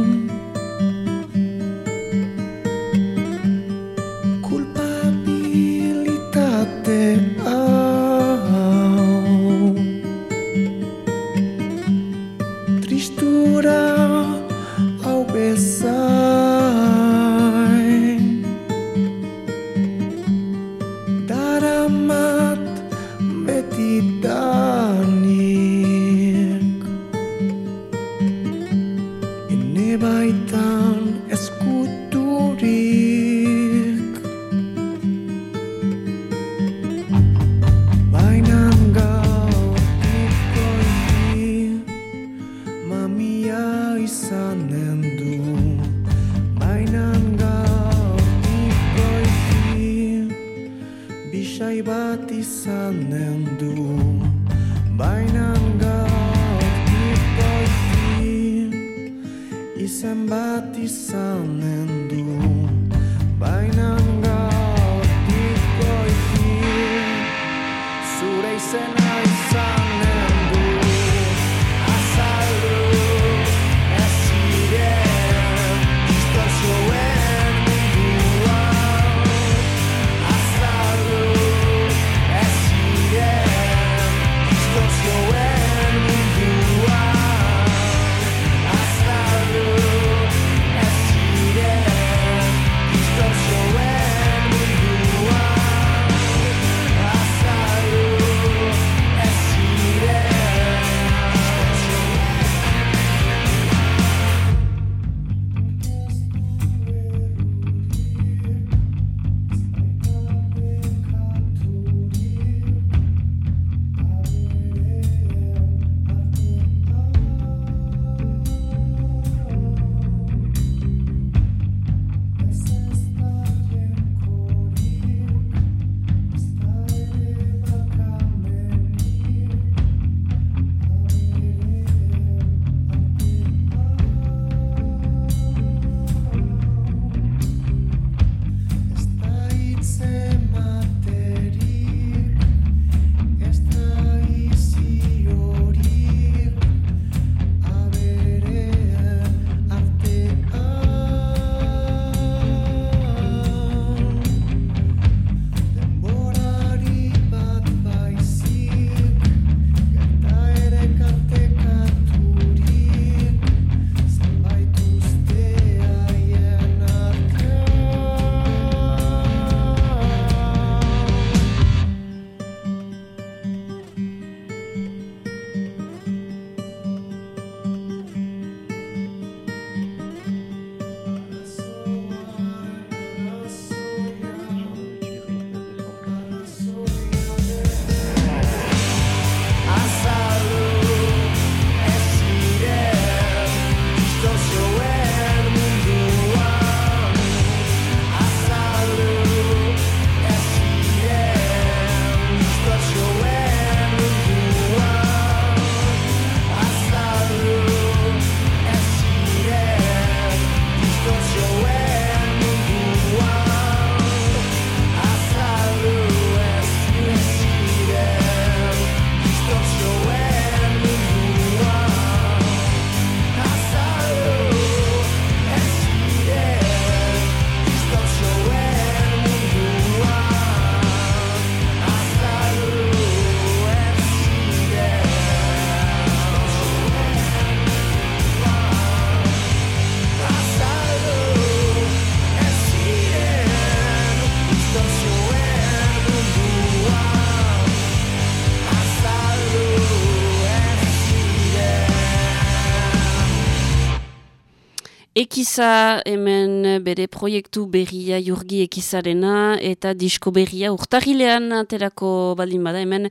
Ekiza hemen bere proiektu berria jurgi ekizarena eta disko berria urtahilean aterako baldin bada hemen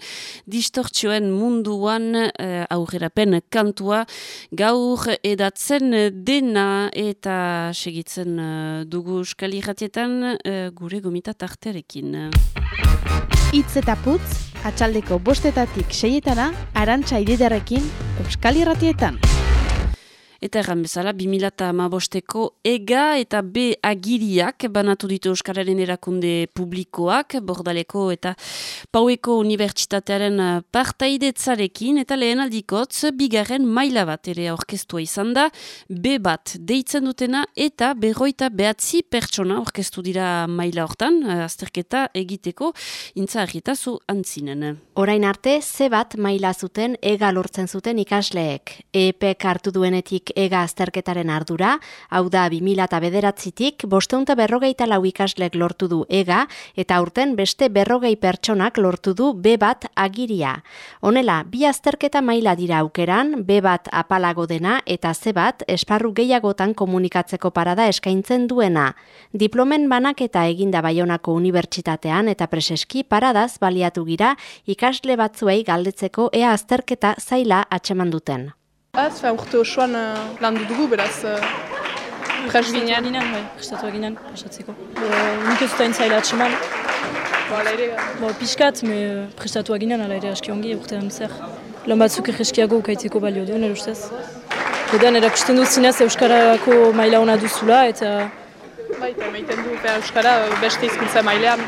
distortzioen munduan eh, aurrerapen kantua gaur edatzen dena eta segitzen eh, dugu euskal irratietan eh, gure gomita tarterekin. Itz eta putz, atxaldeko bostetatik seietana, arantxa ididarekin, euskal irratietan. Eta erran bezala, 2008ko EGA eta B agiriak banatu ditu Euskararen erakunde publikoak, bordaleko eta paueko unibertsitatearen partaidetzarekin, eta lehen aldikotz, bigarren maila bat ere orkestua izan da, B bat deitzen dutena eta berroita behatzi pertsona orkestu dira maila hortan, azterketa egiteko, intza argitazu antzinen. Orain arte, ze bat maila zuten ega lortzen zuten ikasleek. EPek hartu duenetik ega azterketaren ardura, hau da 2000 eta bederatzitik, bosteunta berrogeita lau ikaslek lortu du ega, eta aurten beste berrogei pertsonak lortu du B bat agiria. Honela, bi azterketa maila dira aukeran, B bat apalago dena, eta Z bat esparru gehiagotan komunikatzeko parada eskaintzen duena. Diplomen banaketa eginda Baionako Unibertsitatean eta preseski paradaz baliatu gira ikasle batzuei galdetzeko ea azterketa zaila atxeman duten. Az, fa urte osoan uh, landu dugu, beraz, uh, prest Ginean, ginen, bai, prestatu eginen, pasatzeko. Nik ez dut hain zaila atseman. Bo, ere, Bo, pixkat, me prestatu eginen, ala ere aski ongi, urtean zer. Lan batzuk egeskiago ukaitzeko balio du, nire ustez. Edan, erakusten dut zinez Euskarako maila ona duzula, eta bai, eta emaiten du, Euskara uh, beste hizkuntza mailean.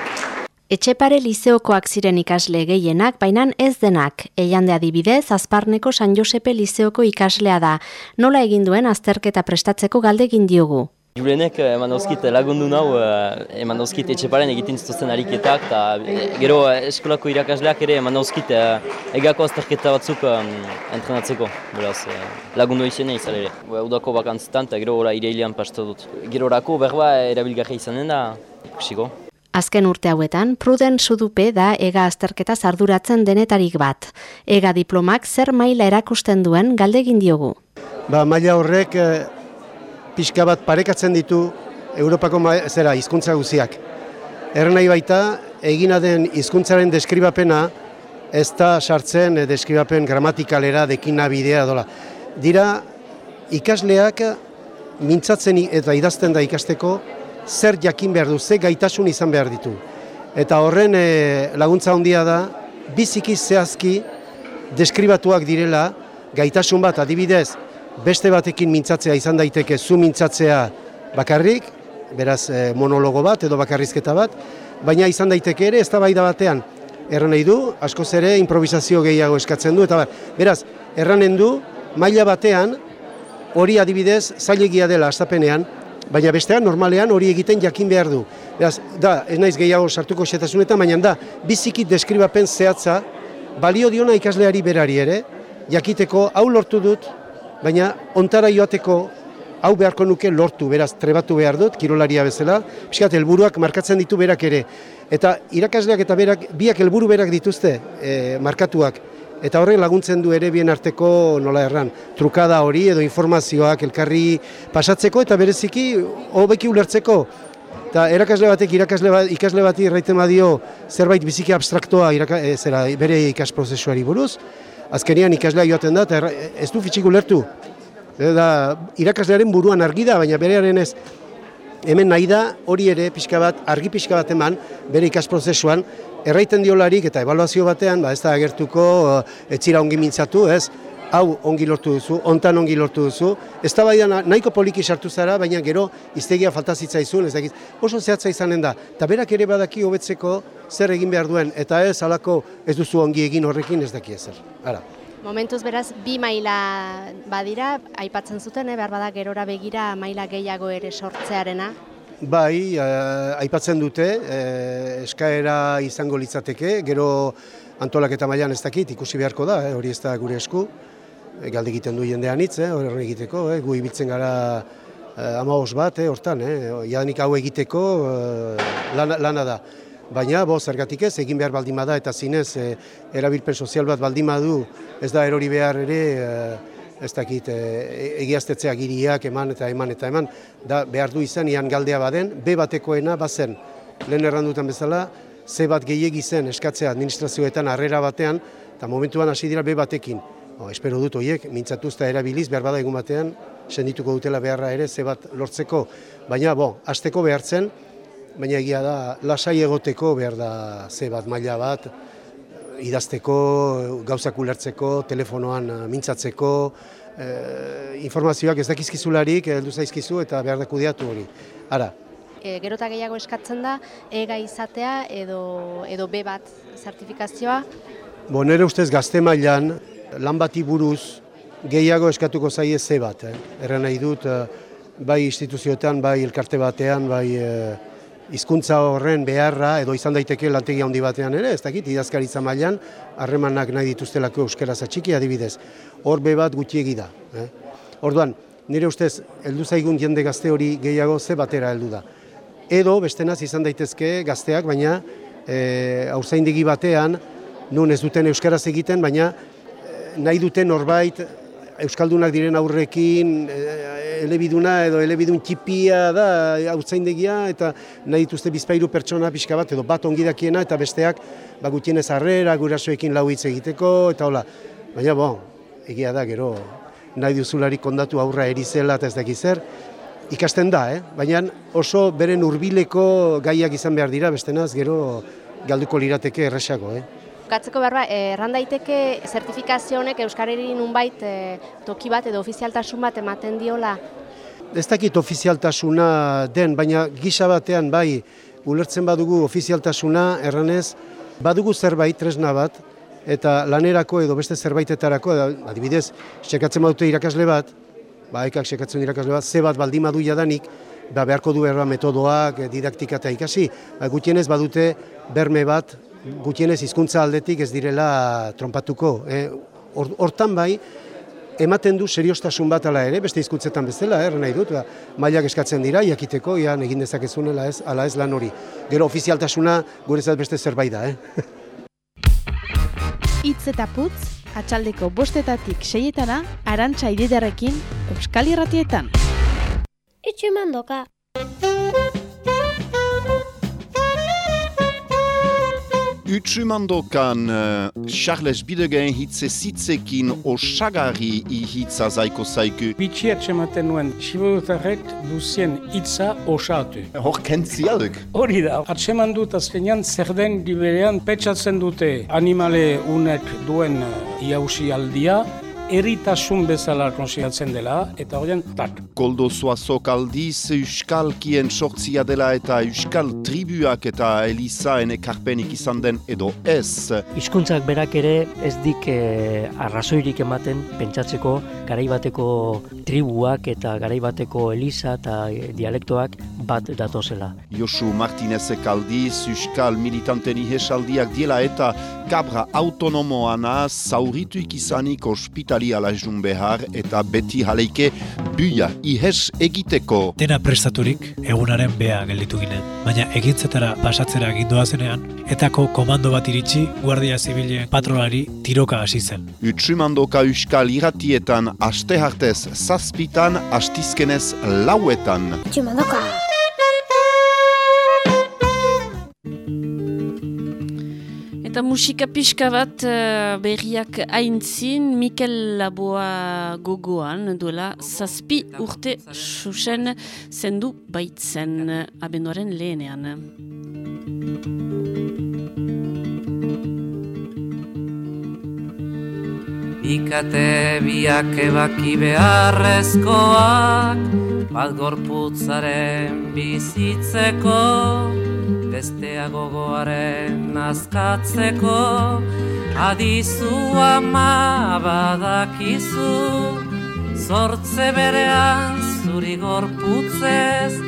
Etxepare lizeokoak ziren ikasle gehienak, bainan ez denak. Eiande adibidez, Azparneko San Josepe lizeoko ikaslea da. Nola egin duen azterketa prestatzeko galdegin diogu. Julenek eh, eman dauzkit lagundu nau, eh, eman dauzkit etxeparen egiten zituzten ariketak, eta gero eh, eskolako irakasleak ere eman dauzkit egako azterketa batzuk um, entrenatzeko, beraz lagundu izan izan ere. Udako bakantzitan eta gero ora ireilean pasta dut. Gero orako berba erabilgarri izanen da, ikusiko. Azken urte hauetan, Pruden Sudupe da ega azterketa zarduratzen denetarik bat. Ega diplomak zer maila erakusten duen galdegin diogu. Ba, maila horrek e, pixka bat parekatzen ditu Europako zera hizkuntza guziak. Erren nahi baita, egina den hizkuntzaren deskribapena ez da sartzen e, deskribapen gramatikalera dekina bidea dola. Dira, ikasleak mintzatzen eta idazten da ikasteko zer jakin behar du, ze gaitasun izan behar ditu. Eta horren e, laguntza handia da, biziki zehazki deskribatuak direla, gaitasun bat adibidez, beste batekin mintzatzea izan daiteke, zu mintzatzea bakarrik, beraz e, monologo bat edo bakarrizketa bat, baina izan daiteke ere ez da batean, erran nahi du, askoz ere improvisazio gehiago eskatzen du, eta bar, beraz, erranen du, maila batean, hori adibidez, zailegia dela astapenean, baina bestean normalean hori egiten jakin behar du. Beraz, da, ez naiz gehiago sartuko xetasunetan, baina da, biziki deskribapen zehatza, balio diona ikasleari berari ere, jakiteko hau lortu dut, baina ontara joateko hau beharko nuke lortu, beraz, trebatu behar dut, kirolaria bezala, piskat, helburuak markatzen ditu berak ere. Eta irakasleak eta berak, biak helburu berak dituzte e, markatuak, eta horrek laguntzen du ere bien arteko nola erran, trukada hori edo informazioak elkarri pasatzeko eta bereziki hobeki ulertzeko. Eta erakasle batek irakasle bat, ikasle bati erraiten badio zerbait biziki abstraktoa iraka, e, zera, bere ikas prozesuari buruz, azkenean ikaslea joaten da eta erra, ez du fitxik ulertu. Da, irakaslearen buruan argi da, baina berearen ez hemen nahi da hori ere pixka bat, argi pixka bat eman bere ikas prozesuan, erraiten diolarik eta evaluazio batean, ba, ez da agertuko etzira ongi mintzatu, ez? Hau ongi lortu duzu, ontan ongi lortu duzu, ez da bai nahiko poliki sartu zara, baina gero iztegia falta zitzaizun, ez dakit, oso zehatza izanen da, eta berak ere badaki hobetzeko zer egin behar duen, eta ez alako ez duzu ongi egin horrekin ez daki ezer. Ara. Momentuz beraz, bi maila badira, aipatzen zuten, eh, behar bada gerora begira maila gehiago ere sortzearena. Bai, eh, aipatzen dute, eh, eskaera izango litzateke, gero antolaketa mailan ez dakit, ikusi beharko da, eh, hori ez da gure esku, e, galde egiten du jendean hitz, eh, horren egiteko, eh, gu ibiltzen gara eh, amaos bat, eh, hortan, eh, jadanik hau egiteko eh, lana, lana da. Baina, bo, zergatik ez, egin behar baldin bada eta zinez, eh, erabilpen sozial bat baldin badu, ez da erori behar ere, eh, ez dakit e, egiaztetze agiriak eman eta eman eta eman, da behar du izan ian galdea baden, B batekoena bazen, lehen errandutan bezala, C bat gehiegi zen eskatzea administrazioetan harrera batean, eta momentuan hasi dira B batekin. O, espero dut horiek, mintzatuzta erabiliz, behar bada egun batean, sendituko dutela beharra ere, ze bat lortzeko. Baina, bo, azteko behartzen, baina egia da, lasai egoteko behar da ze bat maila bat, idazteko, gauzak ulertzeko, telefonoan eh, mintzatzeko, eh, informazioak ez dakizkizularik, heldu zaizkizu eta behar da kudeatu hori. Ara, E, gero eta gehiago eskatzen da, ega izatea edo, edo B bat zertifikazioa. bo, nire ustez gazte mailan lan bati buruz gehiago eskatuko zaie ze bat. Eh? Erra nahi dut, eh, bai instituzioetan, bai elkarte batean, bai eh, hizkuntza horren beharra edo izan daiteke lantegi handi batean ere, ez dakit, idazkaritza mailan harremanak nahi dituztelako euskaraz atxiki adibidez. Hor be bat gutxiegi da. Eh? Orduan, nire ustez, heldu zaigun jende gazte hori gehiago ze batera heldu da. Edo, bestenaz izan daitezke gazteak, baina e, aurzaindegi batean, nun ez duten euskaraz egiten, baina eh, nahi duten norbait euskaldunak diren aurrekin eh, elebiduna edo elebidun txipia da hautzaindegia eta nahi dituzte bizpairu pertsona pixka bat edo bat ongi dakiena eta besteak ba, gutienez harrera, gurasoekin lau hitz egiteko eta hola. Baina bo, egia da gero nahi duzularik kondatu aurra erizela eta ez dakiz zer, ikasten da, eh? baina oso beren hurbileko gaiak izan behar dira, bestenaz gero galduko lirateke erresago. Eh? Bukatzeko behar ba, erran daiteke zertifikazio honek Euskarari nunbait e, toki bat edo ofizialtasun bat ematen diola. Ez dakit ofizialtasuna den, baina gisa batean bai ulertzen badugu ofizialtasuna erranez, badugu zerbait tresna bat, eta lanerako edo beste zerbaitetarako, adibidez, sekatzen badute irakasle bat, ba, ekak sekatzen irakasle bat, ze bat baldin badu jadanik, ba, beharko du berba metodoak, didaktika eta ikasi, ba, gutienez badute berme bat, gutienez hizkuntza aldetik ez direla trompatuko. Eh? Hor- Hortan bai, ematen du seriostasun bat ala ere, beste hizkuntzetan bezala, eh, nahi dut, ba, mailak eskatzen dira, jakiteko, ian egin dezakezunela ez, ala ez lan hori. Gero ofizialtasuna gurezat beste zerbait da, eh? Itz eta putz, atxaldeko bostetatik seietana, arantxa ididarekin, Euskal Irratietan. Itxu mandoka. Utsumandokan uh, Charles Bidegen hitze zitzekin osagari i hitza zaiko zaiku. Bitxiet ematen nuen, sibodutarrek duzien hitza osatu. Hor kentzialek. Hori da, atseman dut azkenean zer den diberean petxatzen dute animale unek duen eh, iausi aldia, eritasun bezala konsiatzen dela, eta horien, tak. Koldo zoazok aldiz Euskalkien sortzia dela eta Euskal tribuak eta Elizaen ekarpenik izan den edo ez. Hizkuntzak berak ere ez dik eh, arrazoirik ematen pentsatzeko garaibateko tribuak eta garaibateko eliza eta eh, dialektoak bat datozela. Josu Martinezek aldiz Euskal militanten ihesaldiak diela eta kabra autonomoana zaurituik izanik ospitali alajun behar eta beti jaleike buia ihes egiteko. Dena prestaturik egunaren bea gelditu ginen. Baina egintzetara pasatzera gindoa zenean, etako komando bat iritsi Guardia Zibilen patrolari tiroka hasi zen. Utsumandoka Euskal iratietan aste hartez zazpitan, astizkenez lauetan. Itxu mandoka. Eta musika pixka bat eh, berriak aintzin, Mikel Laboa gogoan duela zazpi urte susen zendu baitzen abenduaren lehenean. Ikate biak ebaki beharrezkoak Bat gorputzaren bizitzeko Bestea gogoaren azkatzeko Adizu ama badakizu Zortze berean zuri gorputzez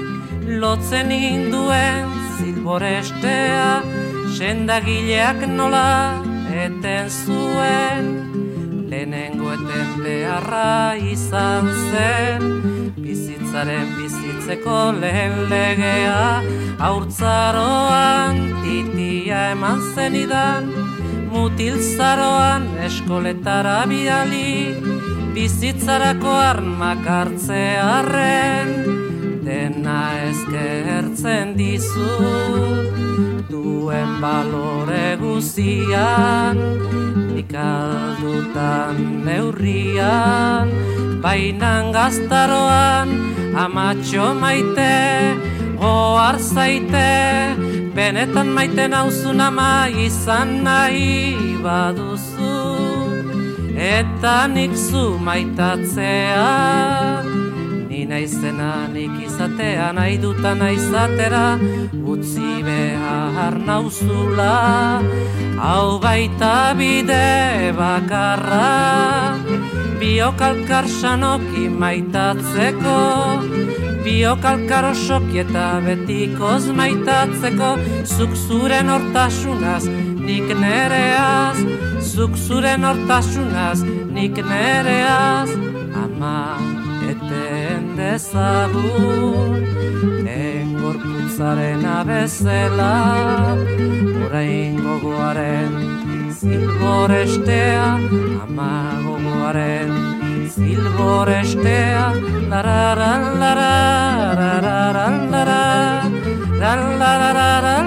Lotzen induen zilborestea Sendagileak nola eten zuen lehenengo eten beharra izan zen. Bizitzaren bizitzeko lehen legea haurtzaroan titia eman zenidan mutilzaroan eskoletara bidali bizitzarako armak hartzearen dena ezkertzen dizu duen balore guzian ikaldutan neurrian bainan gaztaroan amatxo maite ohar zaite. Benetan maite nauzun ama izan nahi baduzu eta nik zu maitatzea naizena nik izatea nahi dutan aizatera Utzi behar nauzula Hau baita bide bakarra. Biokalkar sanoki maitatzeko Biokalkar osoki eta betikoz maitatzeko Zuk zuren hortasunaz nik nereaz Zuk zuren hortasunaz nik nereaz Ama eten dezagun Den gorputzaren abezela Orain gogoaren zilborestea Ama gogoaren zilborestea Lararan larararan lara Larararan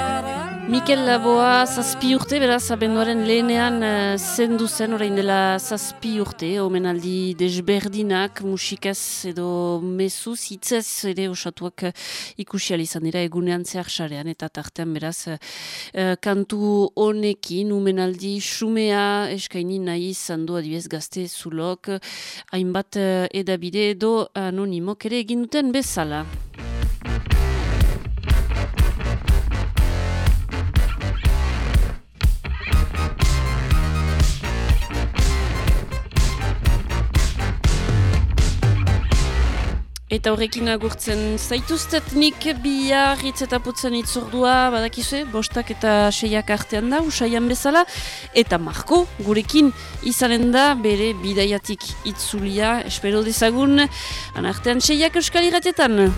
Mikel Laboa zazpi urte, beraz, abenduaren lehenean uh, zendu zen, orain dela zazpi urte, omenaldi desberdinak, musikaz edo mesuz, hitzez ere osatuak uh, ikusi izan dira egunean zehar xarean, eta tartean beraz, uh, kantu honekin, omenaldi xumea eskaini nahi izan du adibez gazte zulok, hainbat uh, edabide edo anonimok ere egin duten bezala. Eta horrekin agurtzen zaituztet nik bihar hitz eta putzen itzordua badakizue, bostak eta seiak artean da, usaian bezala. Eta Marko, gurekin izanen da, bere bidaiatik itzulia, espero dezagun, anartean seiak euskal irratetan.